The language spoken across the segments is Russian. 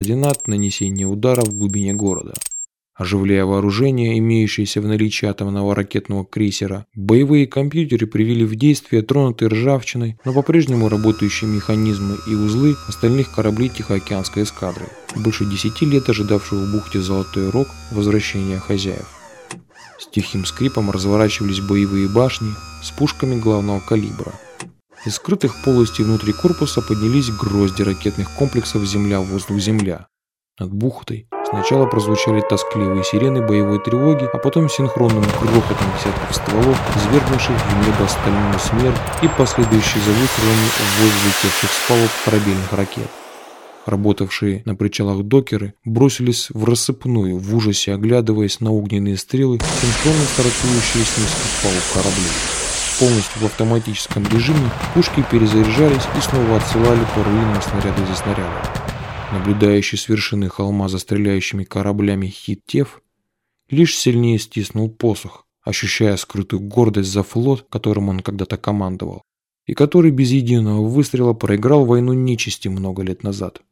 координат нанесения удара в глубине города. Оживляя вооружение, имеющееся в наличии атомного ракетного крейсера, боевые компьютеры привели в действие тронутые ржавчиной, но по-прежнему работающие механизмы и узлы остальных кораблей Тихоокеанской эскадры, больше десяти лет ожидавшего в бухте Золотой Рог возвращения хозяев. С тихим скрипом разворачивались боевые башни с пушками главного калибра. Из скрытых полостей внутри корпуса поднялись грозди ракетных комплексов «Земля-воздух-Земля». Над бухтой Сначала прозвучали тоскливые сирены боевой тревоги, а потом синхронным грохотом десятков стволов, извергнувших в небо стальную смерть и последующий за выстрелами в вой взлетевших с палуб корабельных ракет. Работавшие на причалах докеры бросились в рассыпную, в ужасе оглядываясь на огненные стрелы, синхронно стартующие с низких палуб кораблей. Полностью в автоматическом режиме пушки перезаряжались и снова отсылали по снаряды за снарядом. Наблюдающий с вершины холма за стреляющими кораблями Хиттев лишь сильнее стиснул посох, ощущая скрытую гордость за флот, которым он когда-то командовал, и который без единого выстрела проиграл войну нечисти много лет назад.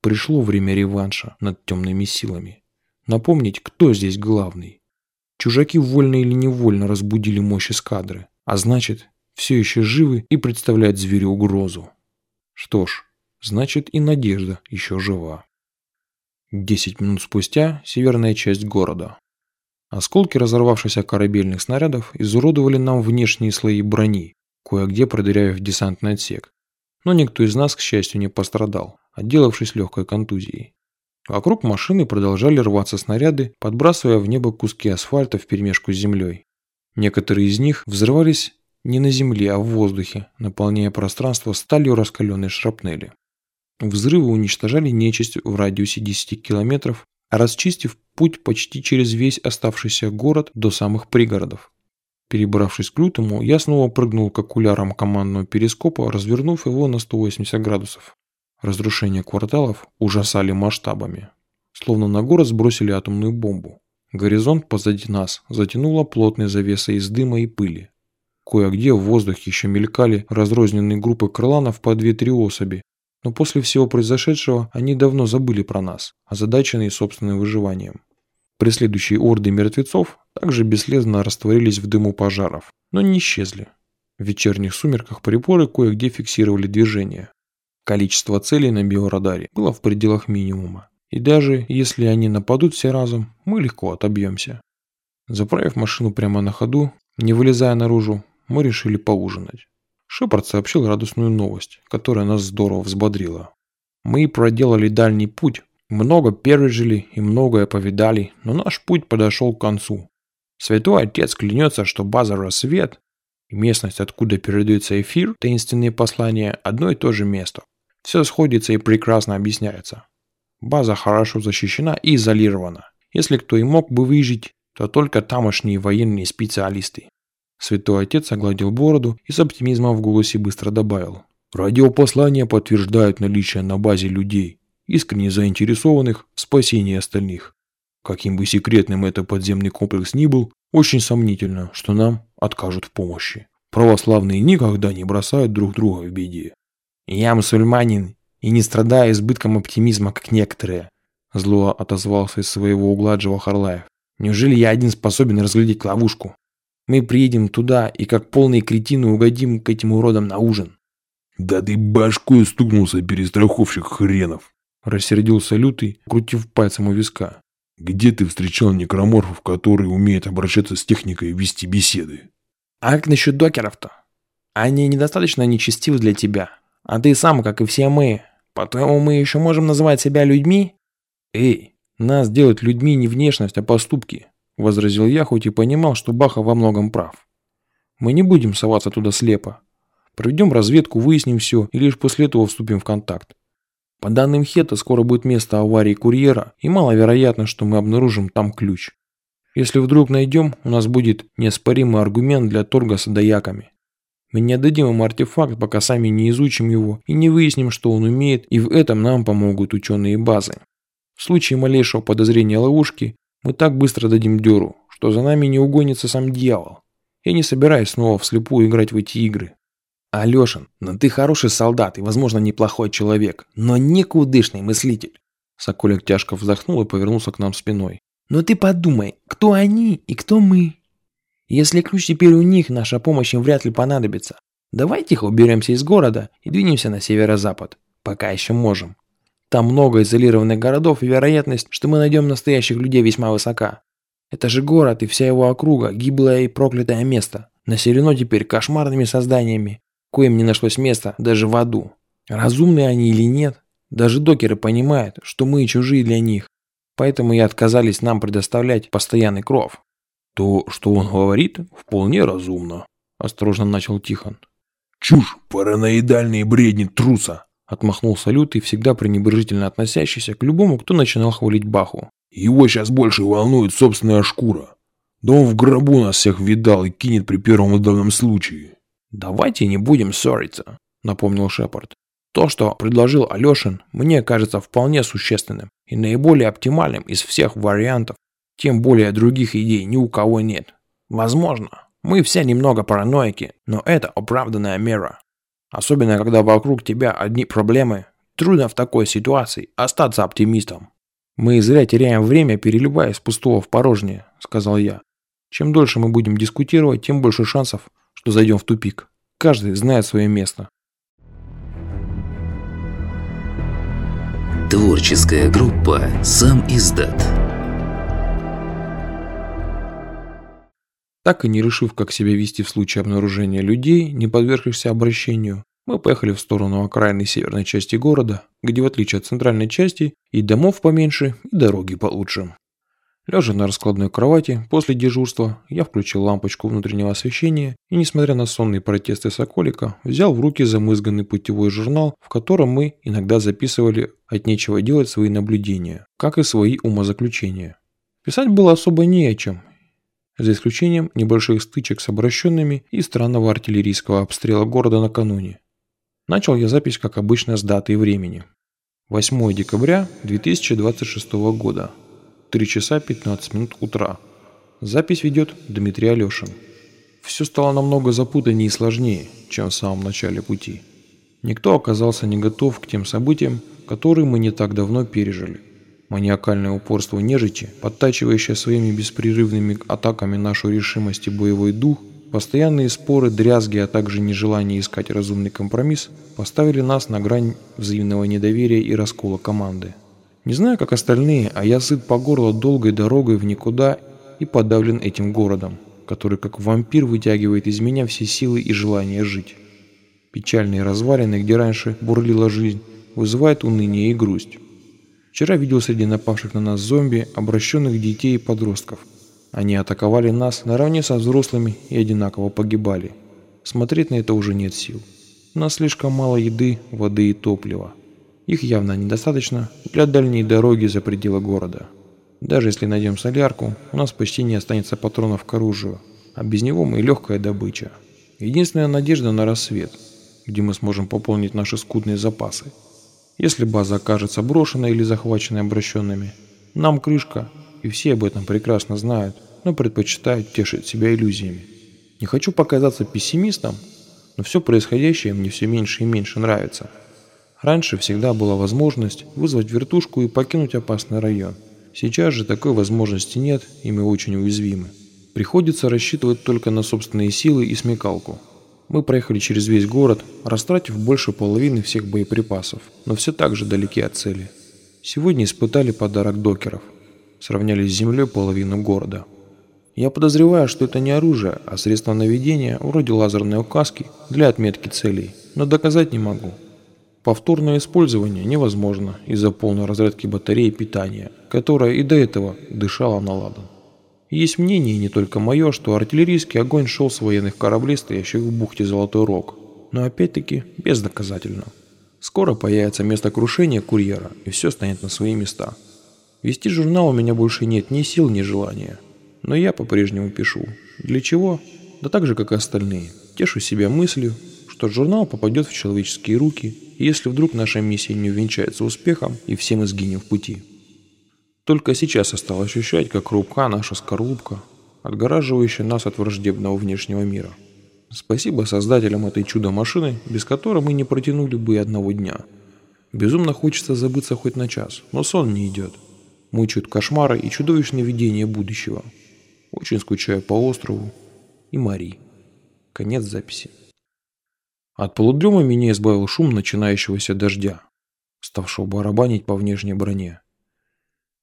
Пришло время реванша над темными силами. Напомнить, кто здесь главный. Чужаки вольно или невольно разбудили мощь эскадры, а значит, все еще живы и представляют зверю угрозу. Что ж, Значит, и надежда еще жива. Десять минут спустя северная часть города. Осколки разорвавшихся корабельных снарядов изуродовали нам внешние слои брони, кое-где продырявив десантный отсек. Но никто из нас, к счастью, не пострадал, отделавшись легкой контузией. Вокруг машины продолжали рваться снаряды, подбрасывая в небо куски асфальта вперемешку с землей. Некоторые из них взрывались не на земле, а в воздухе, наполняя пространство сталью раскаленной шрапнели. Взрывы уничтожали нечисть в радиусе 10 километров, расчистив путь почти через весь оставшийся город до самых пригородов. Перебравшись к лютому, я снова прыгнул к окулярам командного перископа, развернув его на 180 градусов. Разрушения кварталов ужасали масштабами. Словно на город сбросили атомную бомбу. Горизонт позади нас затянуло плотной завесой из дыма и пыли. Кое-где в воздухе еще мелькали разрозненные группы крыланов по 2-3 особи, но после всего произошедшего они давно забыли про нас, озадаченные собственным выживанием. Преследующие орды мертвецов также бесследно растворились в дыму пожаров, но не исчезли. В вечерних сумерках приборы кое-где фиксировали движение. Количество целей на биорадаре было в пределах минимума. И даже если они нападут все разом, мы легко отобьемся. Заправив машину прямо на ходу, не вылезая наружу, мы решили поужинать. Шепард сообщил радостную новость, которая нас здорово взбодрила. Мы проделали дальний путь, много пережили и многое повидали, но наш путь подошел к концу. Святой Отец клянется, что база «Рассвет» и местность, откуда передается эфир, таинственные послания – одно и то же место. Все сходится и прекрасно объясняется. База хорошо защищена и изолирована. Если кто и мог бы выжить, то только тамошние военные специалисты. Святой отец огладил бороду и с оптимизмом в голосе быстро добавил. Радиопослания подтверждают наличие на базе людей, искренне заинтересованных в спасении остальных. Каким бы секретным этот подземный комплекс ни был, очень сомнительно, что нам откажут в помощи. Православные никогда не бросают друг друга в беде. «Я мусульманин и не страдаю избытком оптимизма, как некоторые», зло отозвался из своего угла Джава Харлаев. «Неужели я один способен разглядеть ловушку?» Мы приедем туда и как полные кретины угодим к этим уродам на ужин. Да ты башкой стукнулся, перестраховщик хренов. Рассердился Лютый, крутив пальцем у виска. Где ты встречал некроморфов, которые умеют обращаться с техникой и вести беседы? А как насчет докеров-то? Они недостаточно нечестивы для тебя. А ты сам, как и все мы. Поэтому мы еще можем называть себя людьми? Эй, нас делают людьми не внешность, а поступки возразил я, хоть и понимал, что Баха во многом прав. Мы не будем соваться туда слепо. Проведем разведку, выясним все и лишь после этого вступим в контакт. По данным Хета, скоро будет место аварии курьера, и маловероятно, что мы обнаружим там ключ. Если вдруг найдем, у нас будет неоспоримый аргумент для торга с адаяками. Мы не отдадим им артефакт, пока сами не изучим его и не выясним, что он умеет, и в этом нам помогут ученые базы. В случае малейшего подозрения ловушки, мы так быстро дадим дёру, что за нами не угонится сам дьявол. Я не собираюсь снова вслепую играть в эти игры. Алешин, ну ты хороший солдат и, возможно, неплохой человек, но никудышный мыслитель. Соколик тяжко вздохнул и повернулся к нам спиной. Но ты подумай, кто они и кто мы? Если ключ теперь у них, наша помощь им вряд ли понадобится. Давай тихо уберемся из города и двинемся на северо-запад. Пока еще можем. Там много изолированных городов, и вероятность, что мы найдем настоящих людей весьма высока. Это же город и вся его округа, гиблое и проклятое место. Населено теперь кошмарными созданиями, коим не нашлось места даже в аду. Разумные они или нет, даже докеры понимают, что мы чужие для них. Поэтому и отказались нам предоставлять постоянный кров. То, что он говорит, вполне разумно, осторожно начал Тихон. Чушь, параноидальные бредни труса. Отмахнулся Лютый, всегда пренебрежительно относящийся к любому, кто начинал хвалить Баху. Его сейчас больше волнует собственная шкура. Да он в гробу нас всех видал и кинет при первом удобном случае. «Давайте не будем ссориться», — напомнил Шепард. «То, что предложил Алешин, мне кажется вполне существенным и наиболее оптимальным из всех вариантов, тем более других идей ни у кого нет. Возможно, мы все немного параноики, но это оправданная мера. Особенно, когда вокруг тебя одни проблемы. Трудно в такой ситуации остаться оптимистом. «Мы зря теряем время, переливая с пустого в порожнее», — сказал я. «Чем дольше мы будем дискутировать, тем больше шансов, что зайдем в тупик. Каждый знает свое место». Творческая группа «Сам издат». Так и не решив, как себя вести в случае обнаружения людей, не подвергшихся обращению, мы поехали в сторону окраинной северной части города, где в отличие от центральной части и домов поменьше, и дороги получше. Лежа на раскладной кровати, после дежурства, я включил лампочку внутреннего освещения и, несмотря на сонные протесты Соколика, взял в руки замызганный путевой журнал, в котором мы иногда записывали от нечего делать свои наблюдения, как и свои умозаключения. Писать было особо не о чем, за исключением небольших стычек с обращенными и странного артиллерийского обстрела города накануне. Начал я запись, как обычно, с даты и времени. 8 декабря 2026 года. 3 часа 15 минут утра. Запись ведет Дмитрий Алешин. Все стало намного запутаннее и сложнее, чем в самом начале пути. Никто оказался не готов к тем событиям, которые мы не так давно пережили. Маниакальное упорство нежити, подтачивающее своими беспрерывными атаками нашу решимость и боевой дух, постоянные споры, дрязги, а также нежелание искать разумный компромисс поставили нас на грань взаимного недоверия и раскола команды. Не знаю, как остальные, а я сыт по горло долгой дорогой в никуда и подавлен этим городом, который как вампир вытягивает из меня все силы и желание жить. Печальные развалины, где раньше бурлила жизнь, вызывают уныние и грусть. Вчера видел среди напавших на нас зомби обращенных детей и подростков. Они атаковали нас наравне со взрослыми и одинаково погибали. Смотреть на это уже нет сил. У нас слишком мало еды, воды и топлива. Их явно недостаточно для дальней дороги за пределы города. Даже если найдем солярку, у нас почти не останется патронов к оружию, а без него мы легкая добыча. Единственная надежда на рассвет, где мы сможем пополнить наши скудные запасы. Если база окажется брошенной или захваченной обращенными, нам крышка, и все об этом прекрасно знают, но предпочитают тешить себя иллюзиями. Не хочу показаться пессимистом, но все происходящее мне все меньше и меньше нравится. Раньше всегда была возможность вызвать вертушку и покинуть опасный район. Сейчас же такой возможности нет, и мы очень уязвимы. Приходится рассчитывать только на собственные силы и смекалку. Мы проехали через весь город, растратив больше половины всех боеприпасов, но все так же далеки от цели. Сегодня испытали подарок докеров. Сравняли с землей половину города. Я подозреваю, что это не оружие, а средство наведения вроде лазерной указки для отметки целей, но доказать не могу. Повторное использование невозможно из-за полной разрядки батареи питания, которая и до этого дышала на ладан. Есть мнение, не только мое, что артиллерийский огонь шел с военных кораблей, стоящих в бухте Золотой Рог. Но опять-таки бездоказательно. Скоро появится место крушения курьера, и все станет на свои места. Вести журнал у меня больше нет ни сил, ни желания. Но я по-прежнему пишу. Для чего? Да так же, как и остальные. Тешу себя мыслью, что журнал попадет в человеческие руки, если вдруг наша миссия не увенчается успехом, и все мы сгинем в пути. Только сейчас я стал ощущать, как хрупка наша скорлупка, отгораживающая нас от враждебного внешнего мира. Спасибо создателям этой чудо-машины, без которой мы не протянули бы и одного дня. Безумно хочется забыться хоть на час, но сон не идет. Мучают кошмары и чудовищные видения будущего. Очень скучаю по острову и Мари. Конец записи. От полудрема меня избавил шум начинающегося дождя, ставшего барабанить по внешней броне.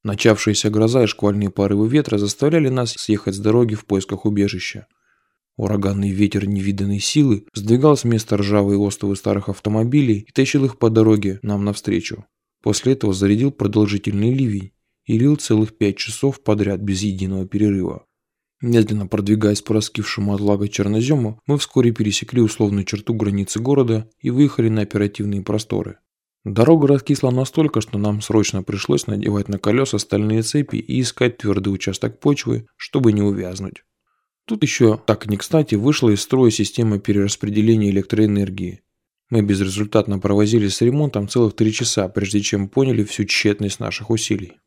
Начавшаяся гроза и шквальные порывы ветра заставляли нас съехать с дороги в поисках убежища. Ураганный ветер невиданной силы сдвигал с места ржавые остовы старых автомобилей и тащил их по дороге нам навстречу. После этого зарядил продолжительный ливень и лил целых пять часов подряд без единого перерыва. Медленно продвигаясь по раскившему от лага чернозему, мы вскоре пересекли условную черту границы города и выехали на оперативные просторы. Дорога раскисла настолько, что нам срочно пришлось надевать на колеса стальные цепи и искать твердый участок почвы, чтобы не увязнуть. Тут еще так не кстати вышла из строя система перераспределения электроэнергии. Мы безрезультатно провозились с ремонтом целых три часа, прежде чем поняли всю тщетность наших усилий.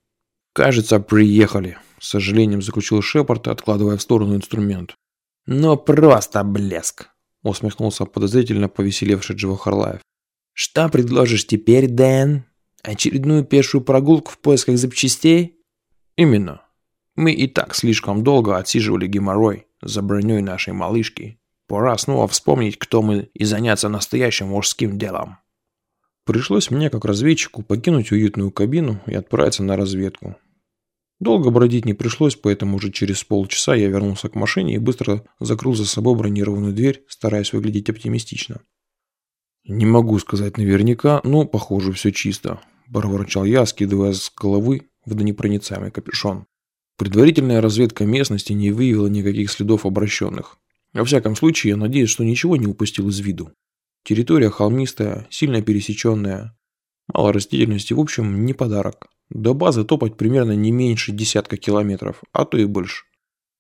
«Кажется, приехали», – с сожалением заключил Шепард, откладывая в сторону инструмент. «Ну просто блеск», – усмехнулся подозрительно повеселевший Джива Харлаев. «Что предложишь теперь, Дэн? Очередную пешую прогулку в поисках запчастей?» «Именно. Мы и так слишком долго отсиживали геморрой за броней нашей малышки. Пора снова вспомнить, кто мы, и заняться настоящим мужским делом. Пришлось мне, как разведчику, покинуть уютную кабину и отправиться на разведку. Долго бродить не пришлось, поэтому уже через полчаса я вернулся к машине и быстро закрыл за собой бронированную дверь, стараясь выглядеть оптимистично. «Не могу сказать наверняка, но, похоже, все чисто», – проворчал я, скидывая с головы в непроницаемый капюшон. Предварительная разведка местности не выявила никаких следов обращенных. Во всяком случае, я надеюсь, что ничего не упустил из виду. Территория холмистая, сильно пересеченная. Мало растительности, в общем, не подарок. До базы топать примерно не меньше десятка километров, а то и больше.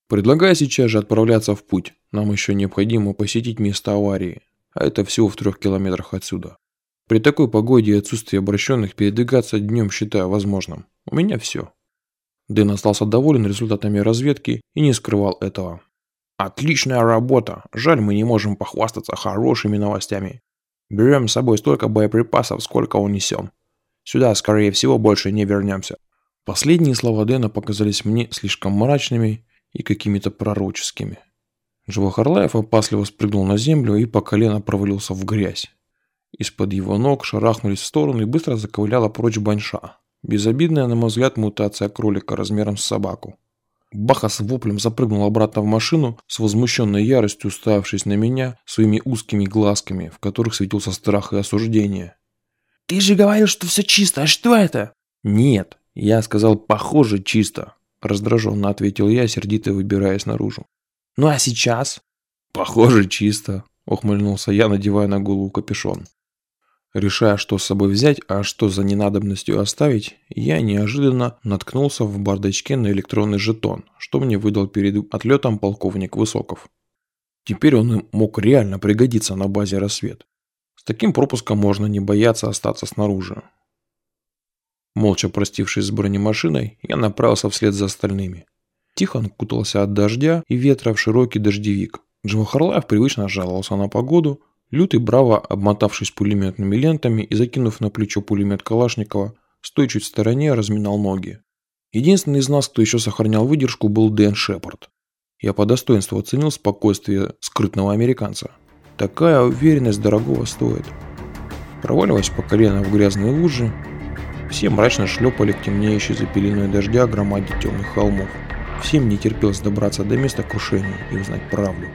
Предлагаю сейчас же отправляться в путь. Нам еще необходимо посетить место аварии, а это всего в трех километрах отсюда. При такой погоде и отсутствии обращенных передвигаться днем считаю возможным. У меня все. Дэн остался доволен результатами разведки и не скрывал этого. «Отличная работа! Жаль, мы не можем похвастаться хорошими новостями. Берем с собой столько боеприпасов, сколько унесем. Сюда, скорее всего, больше не вернемся». Последние слова Дэна показались мне слишком мрачными и какими-то пророческими. Живохарлаев опасливо спрыгнул на землю и по колено провалился в грязь. Из-под его ног шарахнулись в сторону и быстро заковыляла прочь баньша. Безобидная, на мой взгляд, мутация кролика размером с собаку. Баха с воплем запрыгнул обратно в машину, с возмущенной яростью уставившись на меня своими узкими глазками, в которых светился страх и осуждение. «Ты же говорил, что все чисто, а что это?» «Нет, я сказал, похоже, чисто», – раздраженно ответил я, сердито выбираясь наружу. «Ну а сейчас?» «Похоже, чисто», – ухмыльнулся я, надевая на голову капюшон. Решая, что с собой взять, а что за ненадобностью оставить, я неожиданно наткнулся в бардачке на электронный жетон, что мне выдал перед отлетом полковник Высоков. Теперь он мог реально пригодиться на базе «Рассвет». С таким пропуском можно не бояться остаться снаружи. Молча простившись с бронемашиной, я направился вслед за остальными. Тихон кутался от дождя и ветра в широкий дождевик. Джимахарлаев привычно жаловался на погоду, Лютый, браво обмотавшись пулеметными лентами и закинув на плечо пулемет Калашникова, стоя чуть в стороне, разминал ноги. Единственный из нас, кто еще сохранял выдержку, был Дэн Шепард. Я по достоинству оценил спокойствие скрытного американца. Такая уверенность дорогого стоит. Проваливаясь по колено в грязные лужи, все мрачно шлепали к темнеющей за пеленой дождя громаде темных холмов. Всем не терпелось добраться до места крушения и узнать правду.